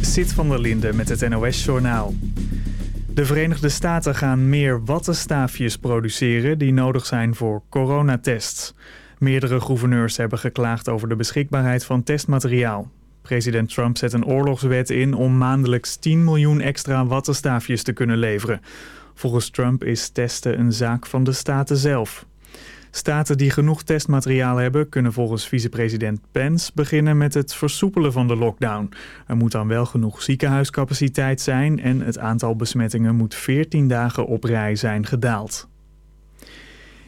Sit van der Linde met het NOS-journaal. De Verenigde Staten gaan meer wattenstaafjes produceren die nodig zijn voor coronatests. Meerdere gouverneurs hebben geklaagd over de beschikbaarheid van testmateriaal. President Trump zet een oorlogswet in om maandelijks 10 miljoen extra wattenstaafjes te kunnen leveren. Volgens Trump is testen een zaak van de staten zelf. Staten die genoeg testmateriaal hebben kunnen volgens vicepresident Pence beginnen met het versoepelen van de lockdown. Er moet dan wel genoeg ziekenhuiscapaciteit zijn en het aantal besmettingen moet 14 dagen op rij zijn gedaald.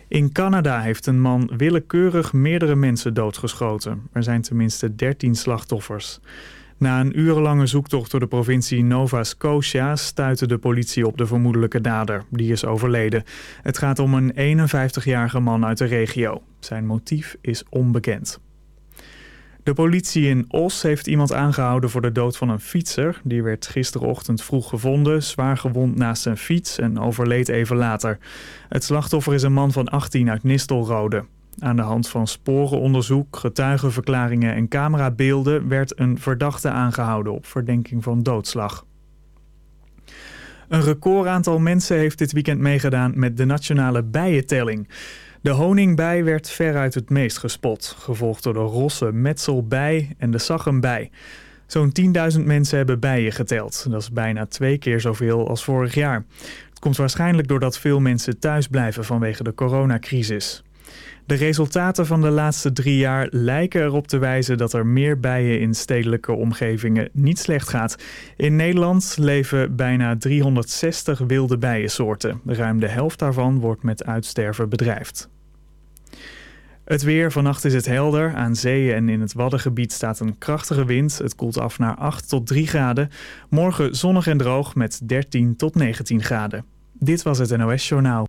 In Canada heeft een man willekeurig meerdere mensen doodgeschoten. Er zijn tenminste 13 slachtoffers. Na een urenlange zoektocht door de provincie Nova Scotia stuitte de politie op de vermoedelijke dader. Die is overleden. Het gaat om een 51-jarige man uit de regio. Zijn motief is onbekend. De politie in Os heeft iemand aangehouden voor de dood van een fietser. Die werd gisterochtend vroeg gevonden, zwaar gewond naast zijn fiets en overleed even later. Het slachtoffer is een man van 18 uit Nistelrode. Aan de hand van sporenonderzoek, getuigenverklaringen en camerabeelden werd een verdachte aangehouden op verdenking van doodslag. Een record aantal mensen heeft dit weekend meegedaan met de nationale bijentelling. De honingbij werd veruit het meest gespot, gevolgd door de rosse metselbij en de zaggembij. Zo'n 10.000 mensen hebben bijen geteld. Dat is bijna twee keer zoveel als vorig jaar. Het komt waarschijnlijk doordat veel mensen thuis blijven vanwege de coronacrisis. De resultaten van de laatste drie jaar lijken erop te wijzen dat er meer bijen in stedelijke omgevingen niet slecht gaat. In Nederland leven bijna 360 wilde bijensoorten. Ruim de helft daarvan wordt met uitsterven bedreigd. Het weer, vannacht is het helder. Aan zee en in het Waddengebied staat een krachtige wind. Het koelt af naar 8 tot 3 graden. Morgen zonnig en droog met 13 tot 19 graden. Dit was het NOS Journaal.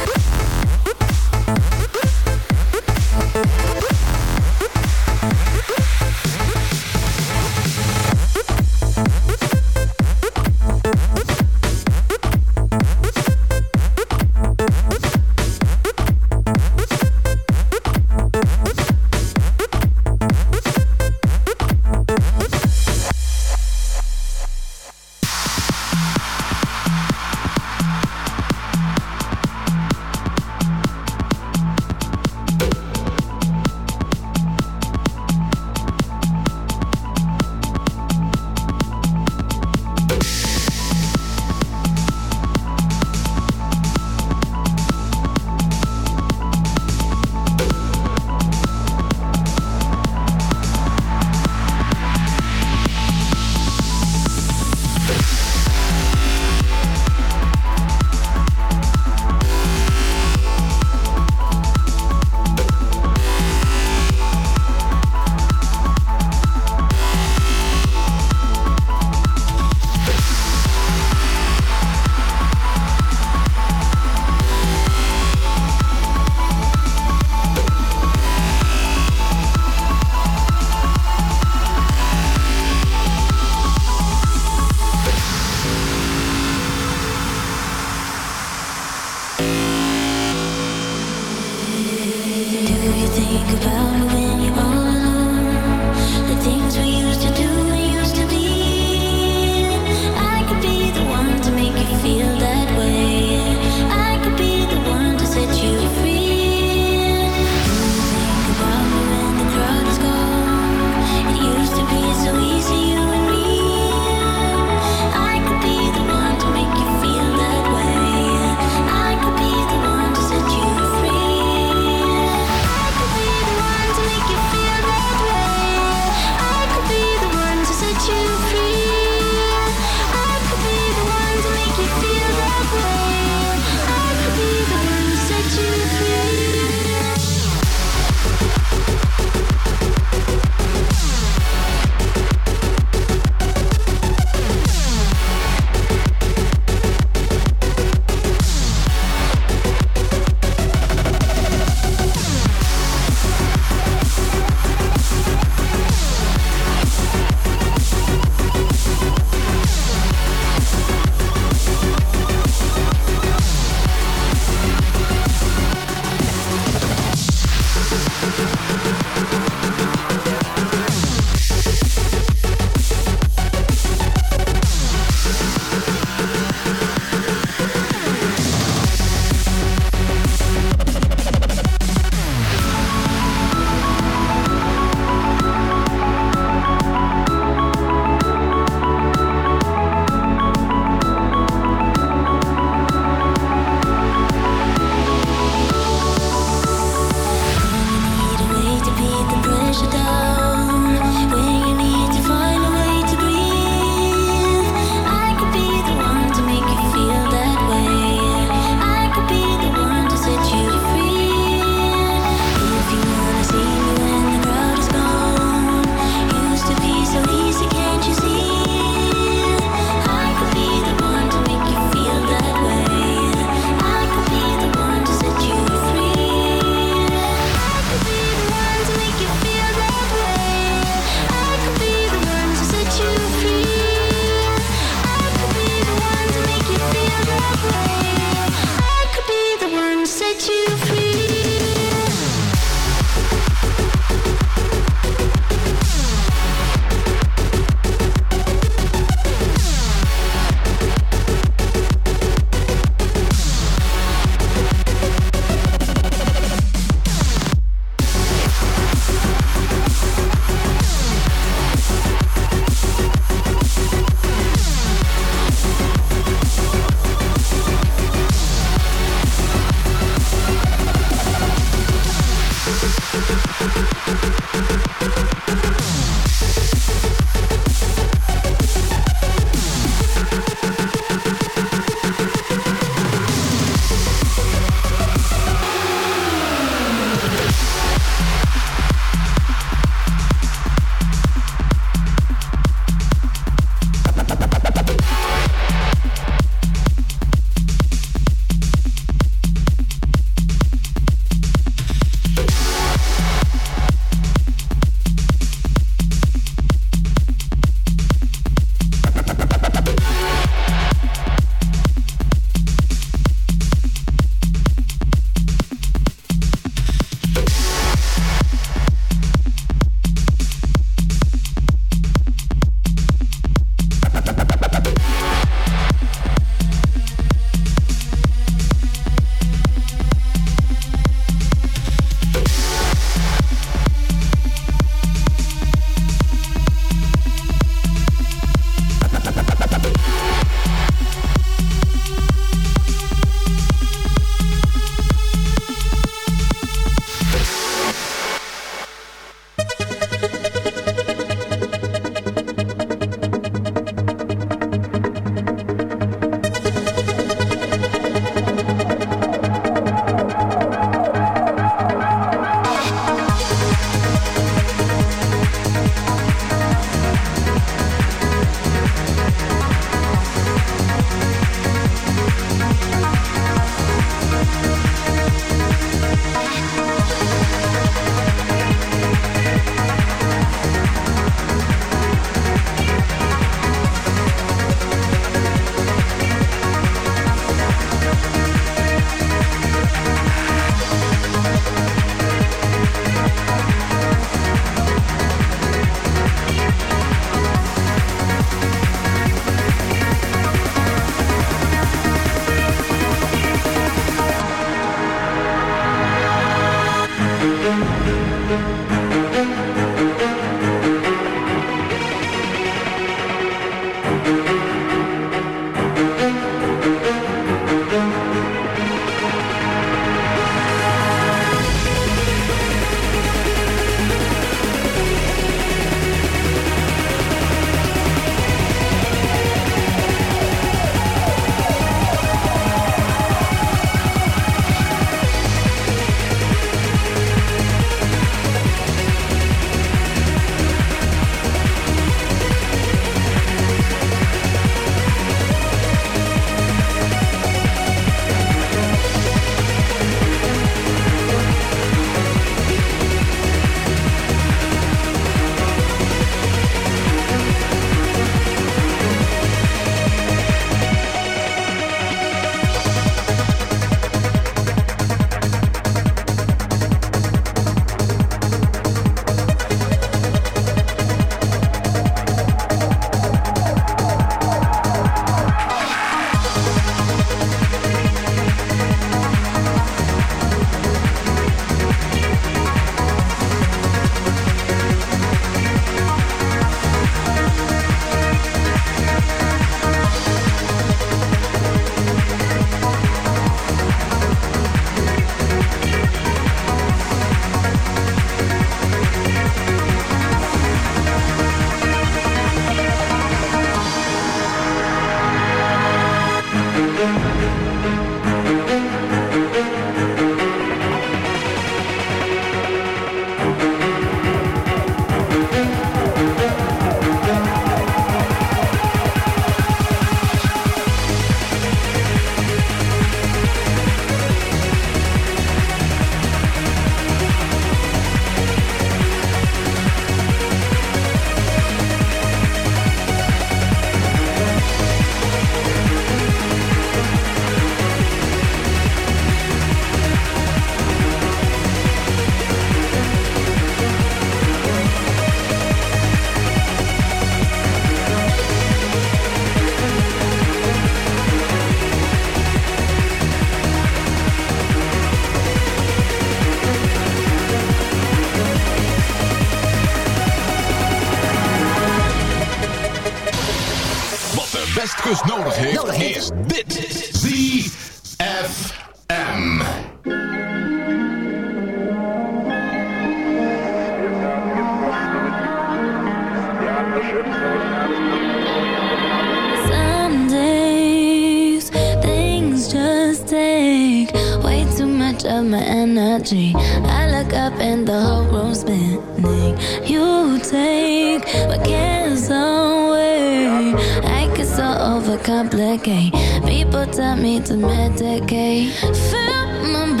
whole spinning. You take my gets away. I get so overcomplicate. People tell me to medicate. Fill my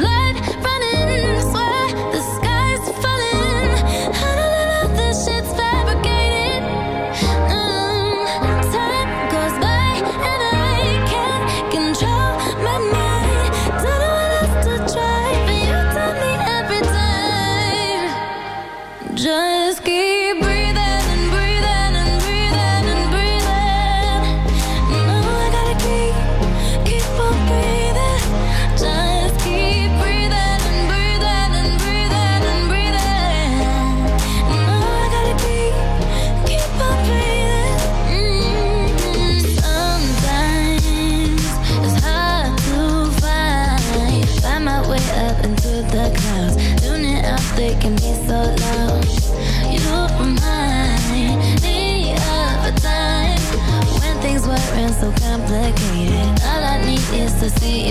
see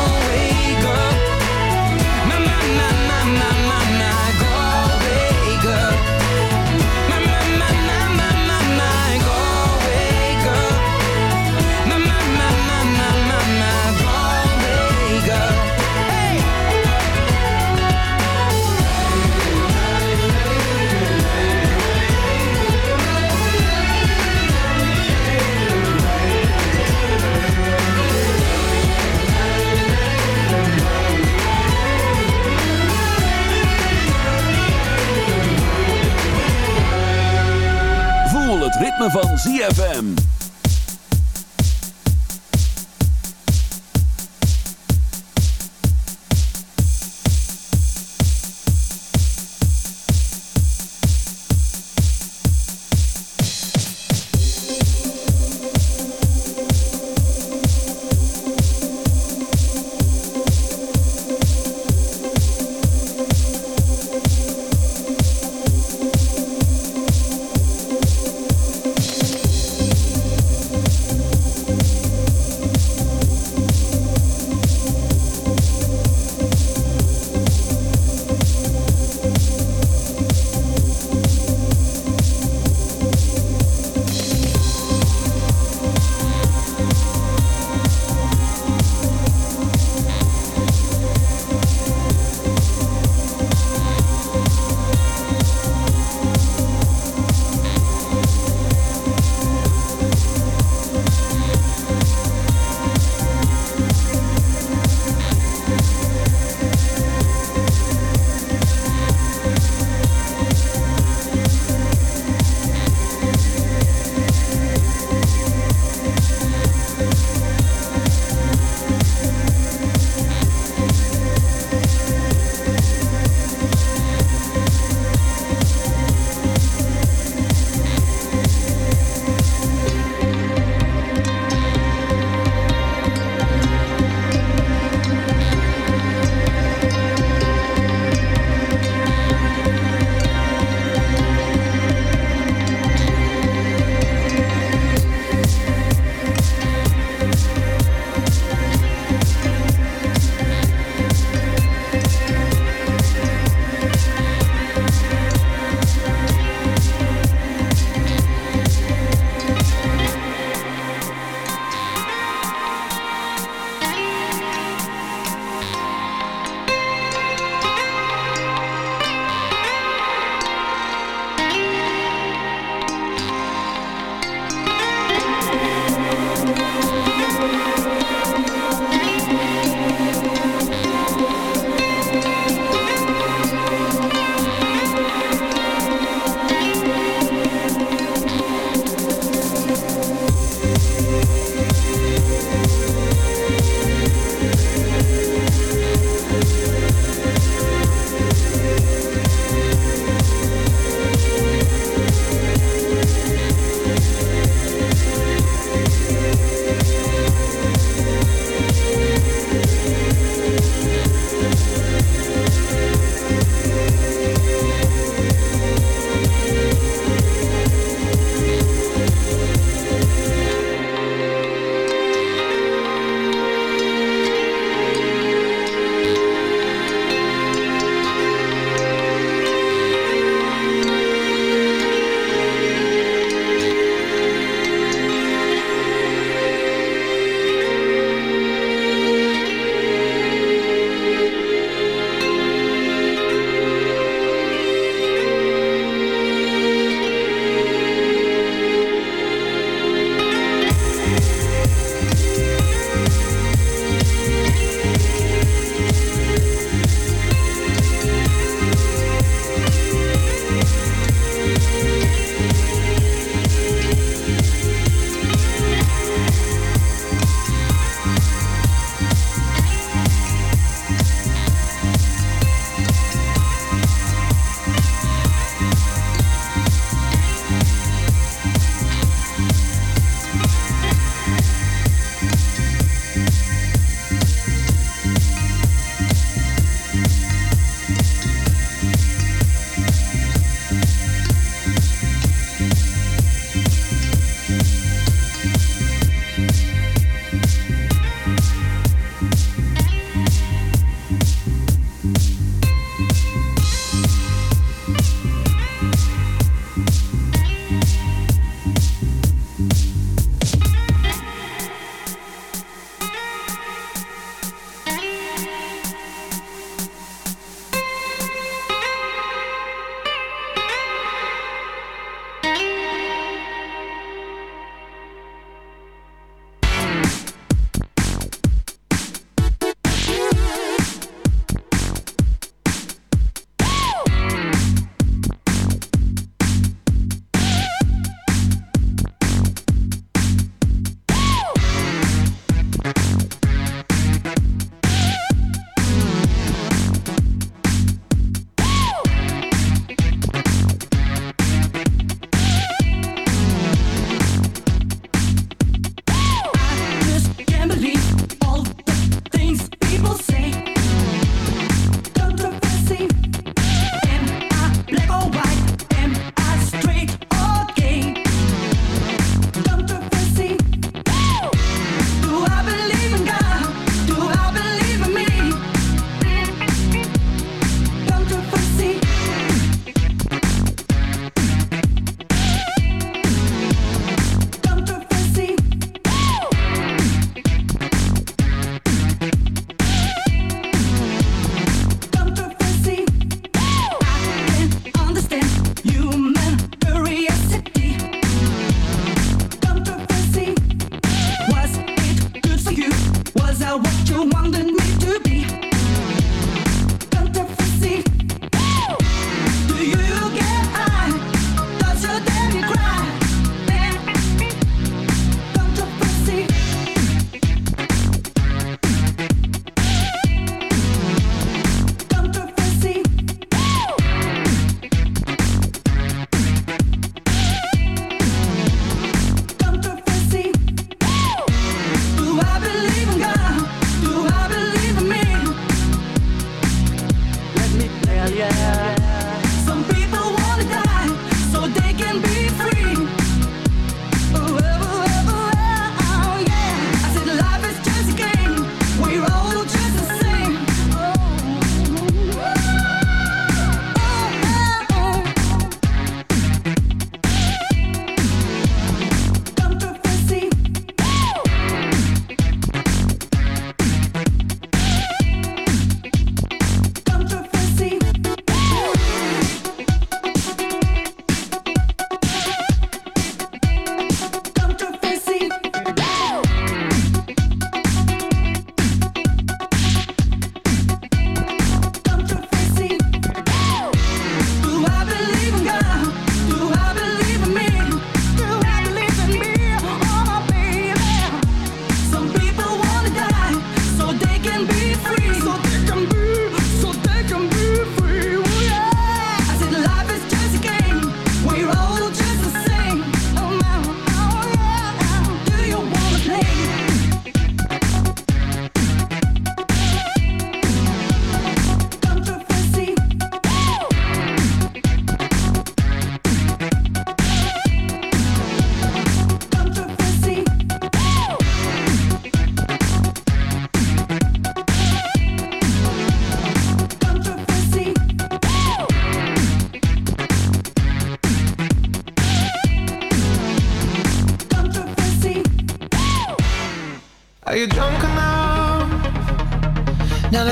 ritme van ZFM.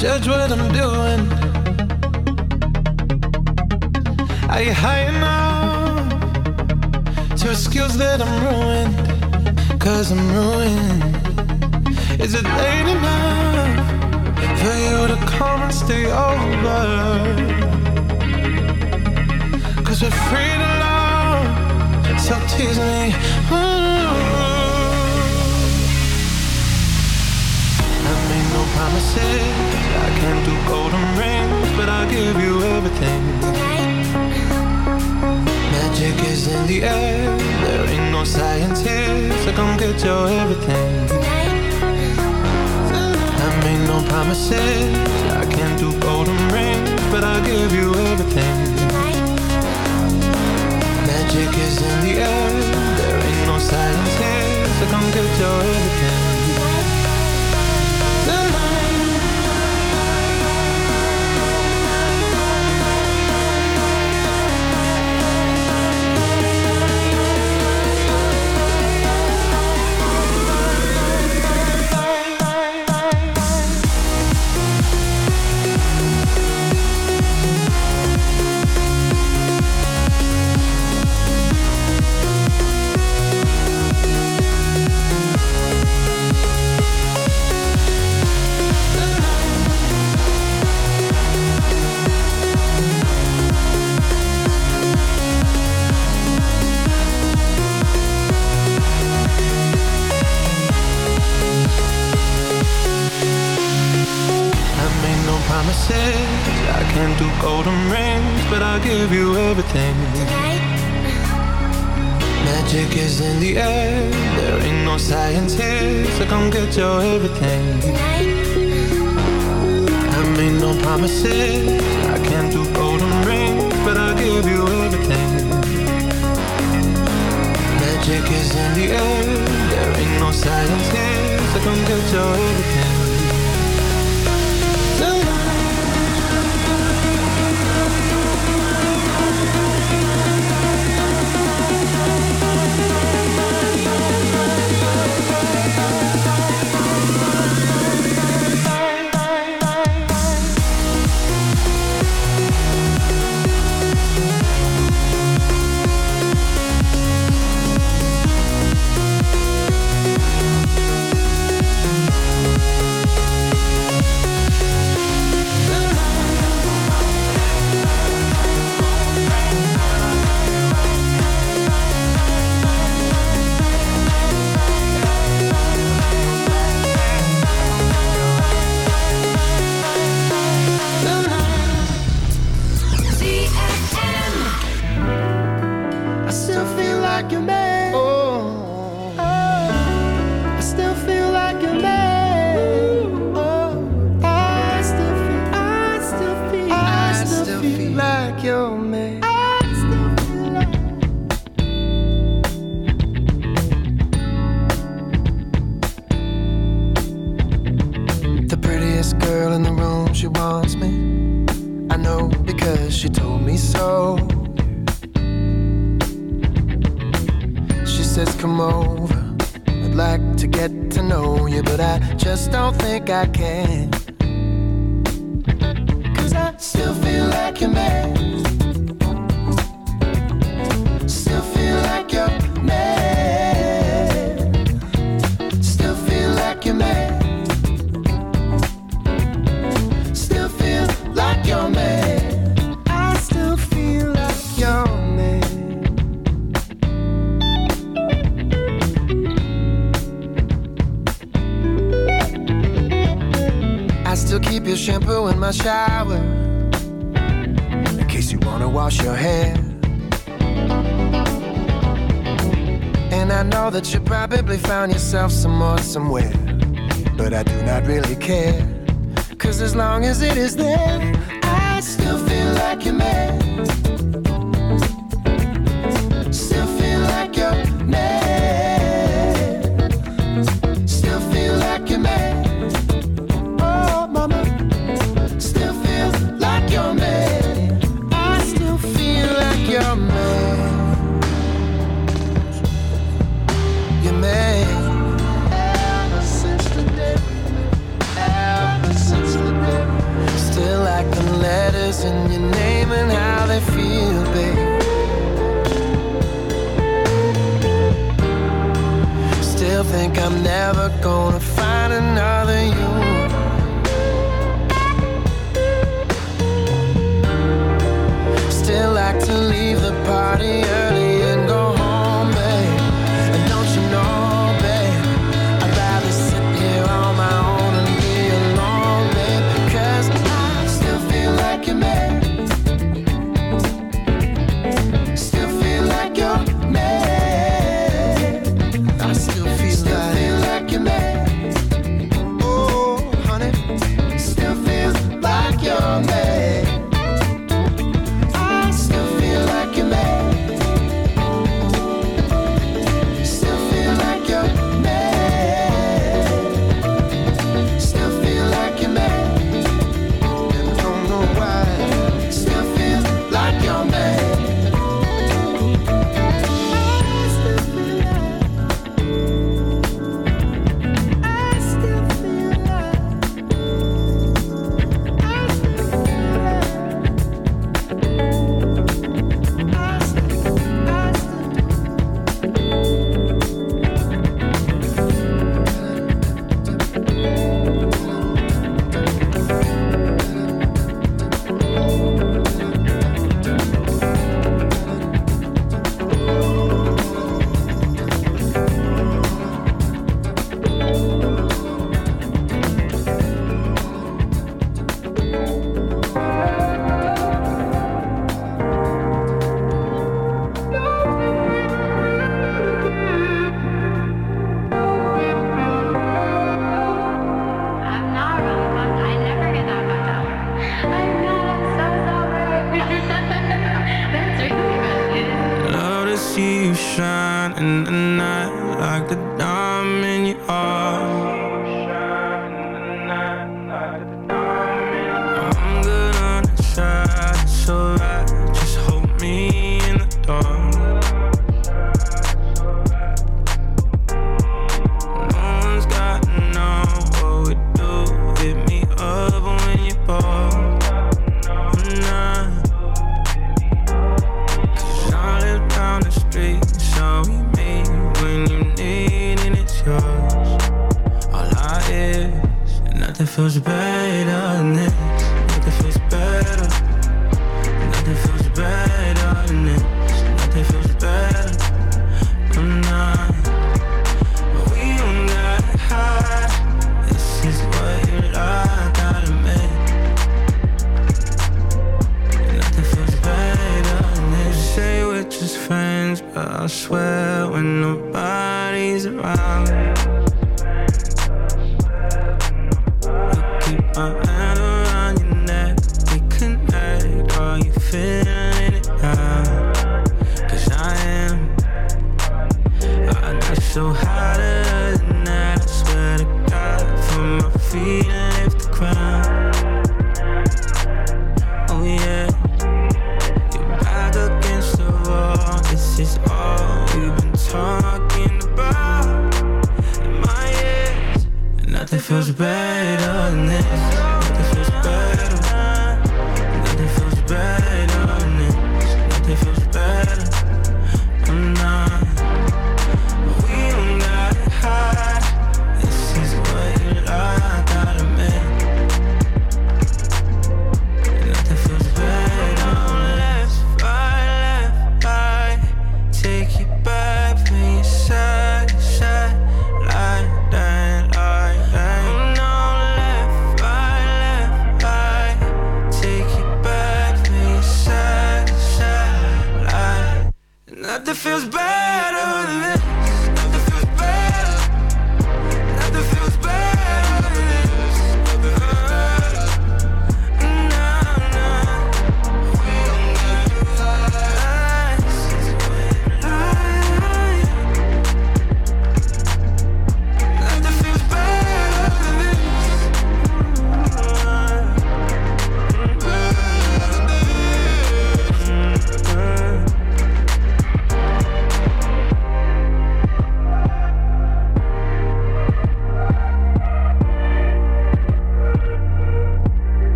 Judge what I'm doing? Somewhere,